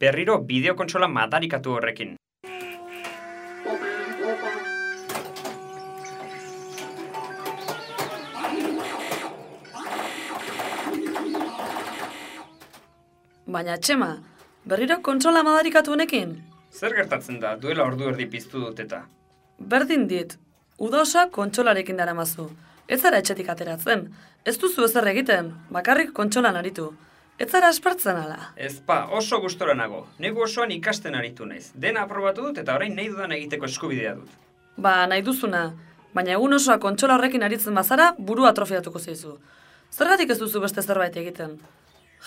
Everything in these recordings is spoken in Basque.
berriro bideokontsola madarikatu horrekin. Baina txema, berriro kontsola madarikatu honekin? Zer gertatzen da, duela ordu erdi piztu dut eta. Berdin dit, uda osa kontsolarekin dara mazu. Ez zara etxetik ateratzen. Ez duzu ezer egiten, bakarrik kontsolan aritu. Ez zara aspertzen ala. Ez pa, oso gustora nago. Negu osoan ikasten aritu naiz. Dena aprobatu dut eta orain nahi dudan egiteko eskubidea dut. Ba, nahi duzuna. Baina egun osoa kontsola horrekin aritzen bazara, buru atrofiatuko zeizu. Zergatik ez duzu beste zerbait egiten?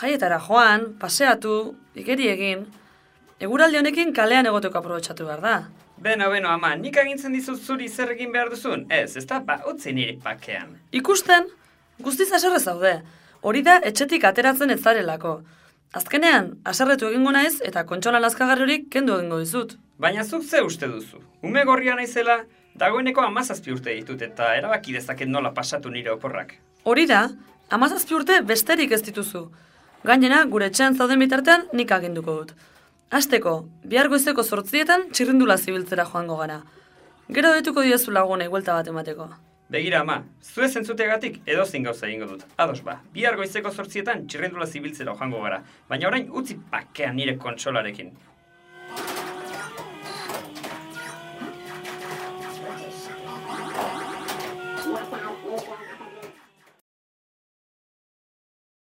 Jaietara joan, paseatu, igeri egin. Eguraldi honekin kalean egoteko aprobetxatu behar da. Beno, beno, ama, nik agintzen dizut zuri zer egin behar duzun? Ez, ez da, ba, utzi niri pakean. Ikusten, guztiz aserre zaude. Hori da etxetik ateratzen ez zarelako. Azkenean, aserretu egingo naiz eta kontsola lazkagarri horik kendu egingo dizut. Baina zuk ze uste duzu? Ume gorria naizela, dagoeneko amazazpi urte ditut eta erabaki dezaket nola pasatu nire oporrak. Hori da, amazazpi urte besterik ez dituzu. Gainera, gure etxean zauden bitartean nik aginduko dut. Azteko, bihar goizeko zortzietan txirrindula zibiltzera joango gara. Gero detuko diezu lagunei buelta bat emateko. Begira ama, zue zentzutegatik edo gauza egingo dut. Ados ba, bihar goizeko zortzietan txirrendula zibiltzera joango gara, baina orain utzi pakean nire kontsolarekin.